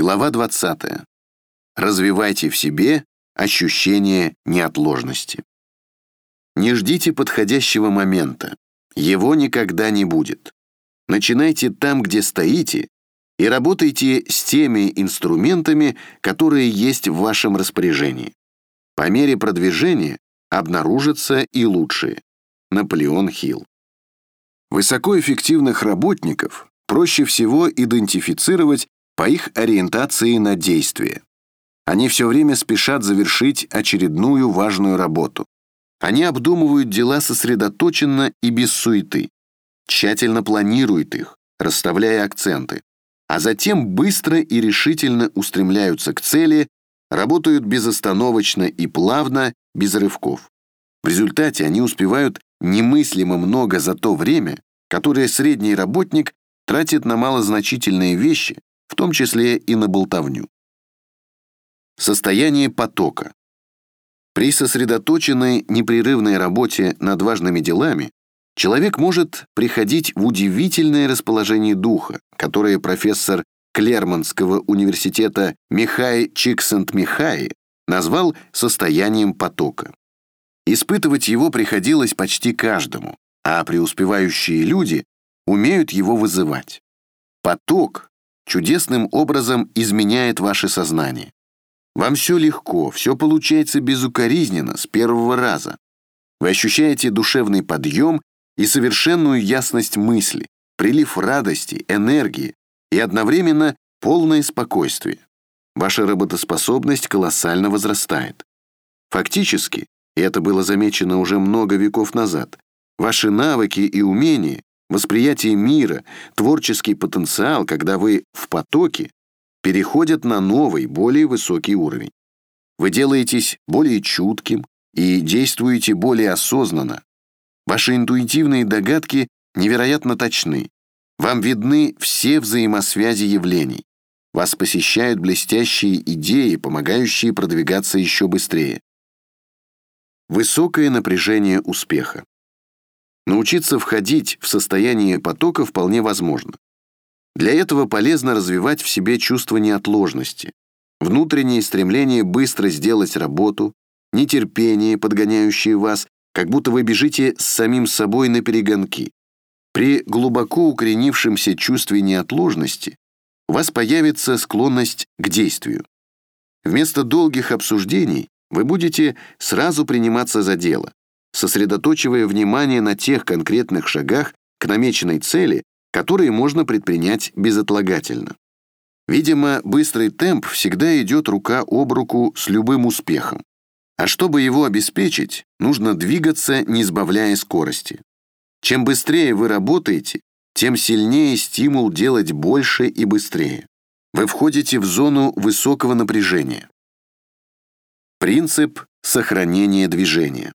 Глава 20. Развивайте в себе ощущение неотложности. Не ждите подходящего момента. Его никогда не будет. Начинайте там, где стоите, и работайте с теми инструментами, которые есть в вашем распоряжении. По мере продвижения обнаружатся и лучшие. Наполеон Хилл. Высокоэффективных работников проще всего идентифицировать по их ориентации на действие. Они все время спешат завершить очередную важную работу. Они обдумывают дела сосредоточенно и без суеты, тщательно планируют их, расставляя акценты, а затем быстро и решительно устремляются к цели, работают безостановочно и плавно, без рывков. В результате они успевают немыслимо много за то время, которое средний работник тратит на малозначительные вещи, в том числе и на болтовню. Состояние потока. При сосредоточенной непрерывной работе над важными делами человек может приходить в удивительное расположение духа, которое профессор Клермонского университета Михай Чиксент-Михай назвал состоянием потока. Испытывать его приходилось почти каждому, а преуспевающие люди умеют его вызывать. Поток чудесным образом изменяет ваше сознание. Вам все легко, все получается безукоризненно, с первого раза. Вы ощущаете душевный подъем и совершенную ясность мысли, прилив радости, энергии и одновременно полное спокойствие. Ваша работоспособность колоссально возрастает. Фактически, и это было замечено уже много веков назад, ваши навыки и умения Восприятие мира, творческий потенциал, когда вы в потоке, переходят на новый, более высокий уровень. Вы делаетесь более чутким и действуете более осознанно. Ваши интуитивные догадки невероятно точны. Вам видны все взаимосвязи явлений. Вас посещают блестящие идеи, помогающие продвигаться еще быстрее. Высокое напряжение успеха. Научиться входить в состояние потока вполне возможно. Для этого полезно развивать в себе чувство неотложности, внутреннее стремление быстро сделать работу, нетерпение, подгоняющее вас, как будто вы бежите с самим собой на перегонки. При глубоко укоренившемся чувстве неотложности у вас появится склонность к действию. Вместо долгих обсуждений вы будете сразу приниматься за дело, сосредоточивая внимание на тех конкретных шагах к намеченной цели, которые можно предпринять безотлагательно. Видимо, быстрый темп всегда идет рука об руку с любым успехом. А чтобы его обеспечить, нужно двигаться, не сбавляя скорости. Чем быстрее вы работаете, тем сильнее стимул делать больше и быстрее. Вы входите в зону высокого напряжения. Принцип сохранения движения.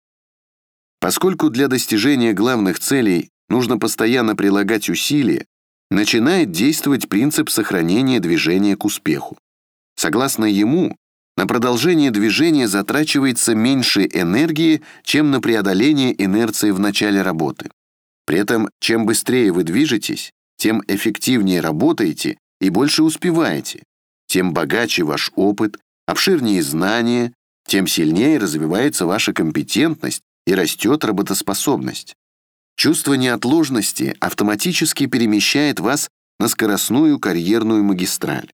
Поскольку для достижения главных целей нужно постоянно прилагать усилия, начинает действовать принцип сохранения движения к успеху. Согласно ему, на продолжение движения затрачивается меньше энергии, чем на преодоление инерции в начале работы. При этом, чем быстрее вы движетесь, тем эффективнее работаете и больше успеваете, тем богаче ваш опыт, обширнее знания, тем сильнее развивается ваша компетентность и растет работоспособность. Чувство неотложности автоматически перемещает вас на скоростную карьерную магистраль.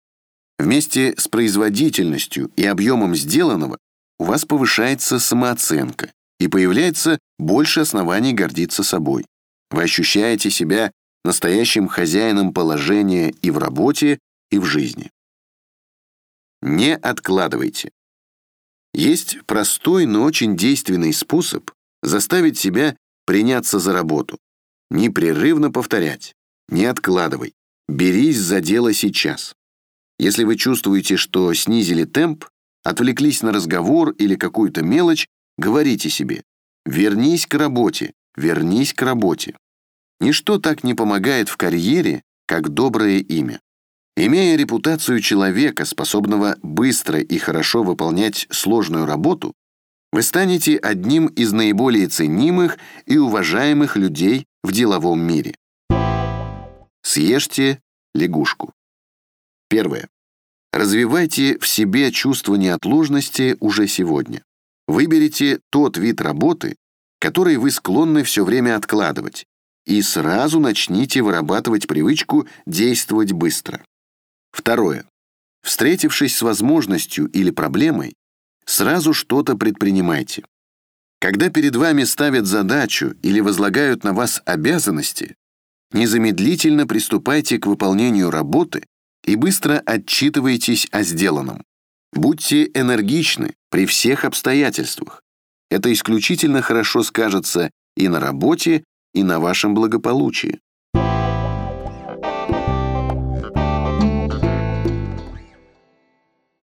Вместе с производительностью и объемом сделанного у вас повышается самооценка и появляется больше оснований гордиться собой. Вы ощущаете себя настоящим хозяином положения и в работе, и в жизни. Не откладывайте. Есть простой, но очень действенный способ Заставить себя приняться за работу. Непрерывно повторять. Не откладывай. Берись за дело сейчас. Если вы чувствуете, что снизили темп, отвлеклись на разговор или какую-то мелочь, говорите себе «вернись к работе, вернись к работе». Ничто так не помогает в карьере, как доброе имя. Имея репутацию человека, способного быстро и хорошо выполнять сложную работу, вы станете одним из наиболее ценимых и уважаемых людей в деловом мире. Съешьте лягушку. Первое. Развивайте в себе чувство неотложности уже сегодня. Выберите тот вид работы, который вы склонны все время откладывать, и сразу начните вырабатывать привычку действовать быстро. Второе. Встретившись с возможностью или проблемой, сразу что-то предпринимайте. Когда перед вами ставят задачу или возлагают на вас обязанности, незамедлительно приступайте к выполнению работы и быстро отчитывайтесь о сделанном. Будьте энергичны при всех обстоятельствах. Это исключительно хорошо скажется и на работе, и на вашем благополучии.